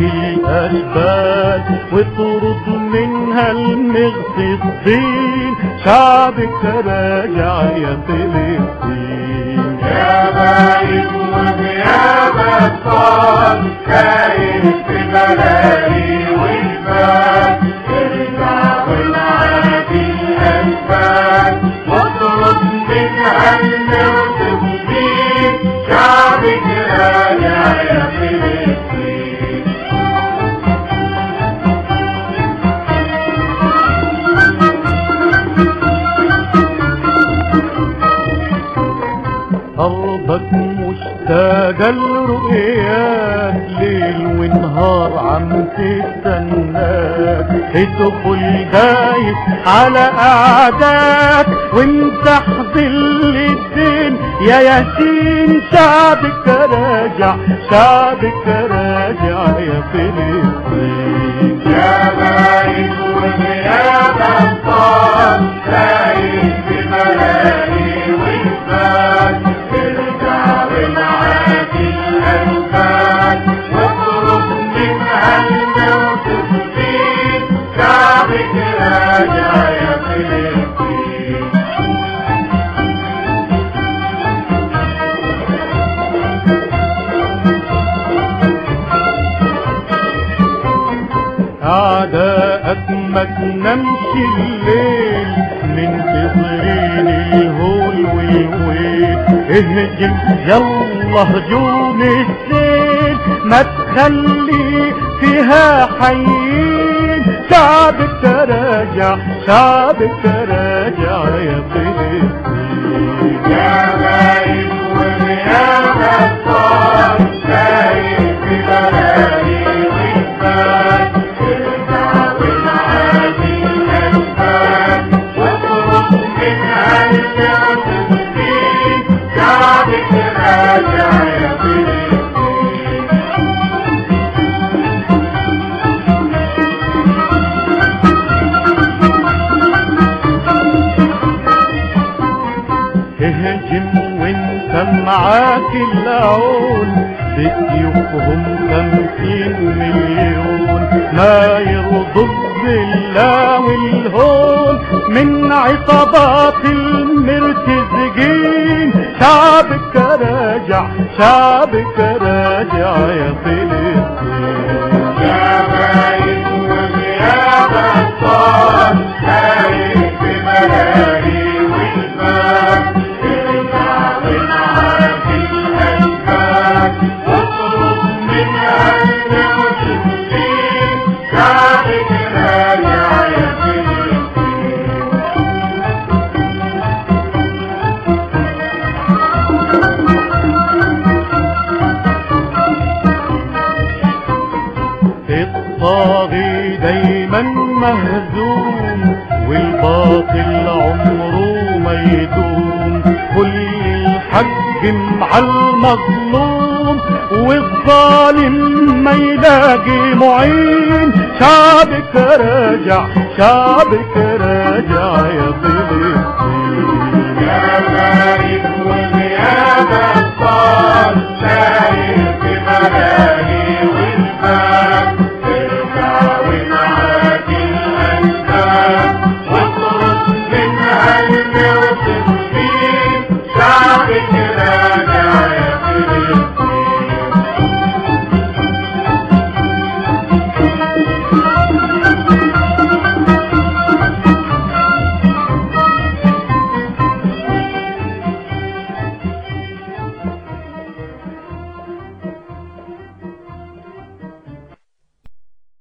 معاك الألبان وترد منها المغصصين شعبك راجع يا فلسطين. يا بايد وغياب الصاد مشتاقة لرؤياك ليل ونهار عم تستناك ادخل دايس على أعداك وامسح ظل الدين يا ياسين شعبك راجع شعبك راجع يا فلسطين ما تنامش الليل منتظرين الهول والويل اهجم يلا هجوم السيل ما تخلي فيها حيين. شعبك راجع شعبك راجع يا فلسطين معاك العون بسيوفهم خمسين مليون. ما يرضوا بالله والهون من عصابات المرتزقين. شعبك راجع شعبك راجع يا فلسطين الطاغي دايما مهزوم والباطل عمره ما يدوم كل الحق مع المظلوم والظالم ما يلاقي معين. شعبك راجع شعبك راجع يا يا